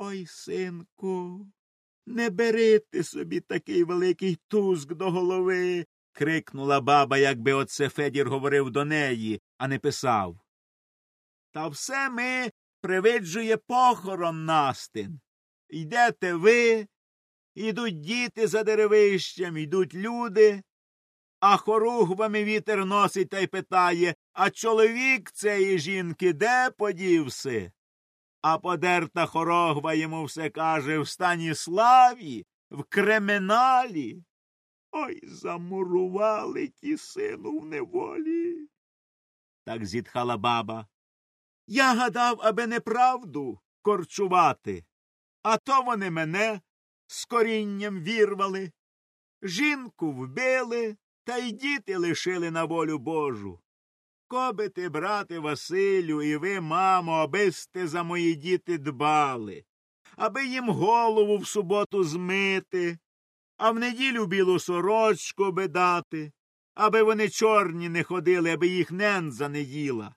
Ой, синку, не бери ти собі такий великий тузк до голови. крикнула баба, якби оце Федір говорив до неї, а не писав. Та все ми привиджує похорон настин. Йдете ви, ідуть діти за деревищем, йдуть люди, а хоругвами вітер носить та й питає А чоловік цієї жінки де подівси? А подерта хорогва йому все каже в стані славі, в криміналі. Ой, замурували ті сину в неволі. Так зітхала баба. Я гадав, аби неправду корчувати, а то вони мене з корінням вірвали, жінку вбили, та й діти лишили на волю Божу. Коби ти, брате Василю, і ви, мамо, аби сте за мої діти дбали, аби їм голову в суботу змити, а в неділю білу сорочку би дати, аби вони чорні не ходили, аби їх ненза не їла.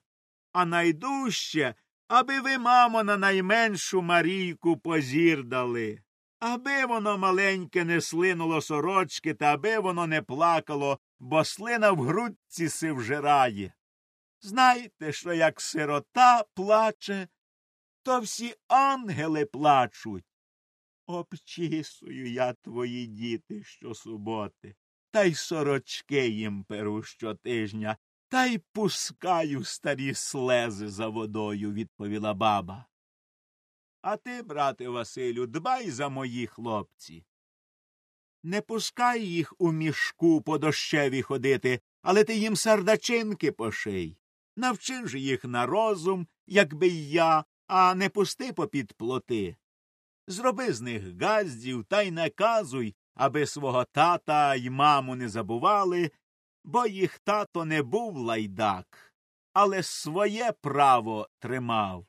А найдужче, аби ви, мамо, на найменшу Марійку позір дали, аби воно маленьке не слинуло сорочки, та аби воно не плакало, бо слина в грудці си вжирає. Знаєте, що як сирота плаче, то всі ангели плачуть. Обчісую я твої діти щосуботи, та й сорочки їм перу щотижня, та й пускаю старі слези за водою, відповіла баба. А ти, брате Василю, дбай за мої хлопці. Не пускай їх у мішку по дощеві ходити, але ти їм сардачинки поший. Навчи ж їх на розум, якби й я, а не пусти попід плоти. Зроби з них газдів та й наказуй, аби свого тата й маму не забували, бо їх тато не був лайдак, але своє право тримав.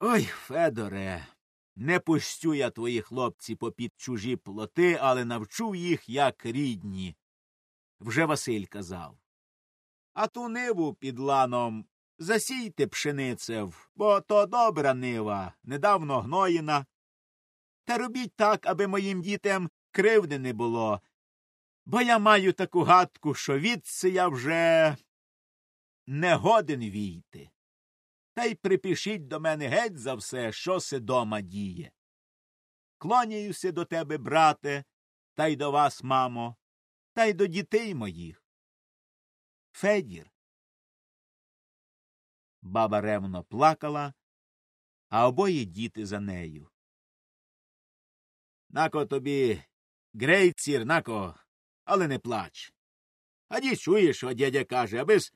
Ой, Федоре, не пустю я твої хлопці попід чужі плоти, але навчу їх, як рідні. Вже Василь казав. А ту ниву під ланом засійте пшеницев, бо то добра нива, недавно гноїна. Та робіть так, аби моїм дітям кривди не було, бо я маю таку гадку, що відси я вже не годен війти. Та й припишіть до мене геть за все, що се дома діє. Клоняюся до тебе, брате, та й до вас, мамо, та й до дітей моїх. Федір. Баба ревно плакала, а обоє діти за нею. Нако тобі, грейцір, нако, але не плач. А ді чуєш, що дядя каже, абис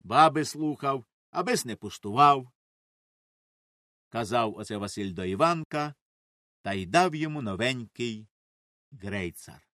баби слухав, абис не пустував. Казав оце Василь до Іванка та й дав йому новенький грейцар.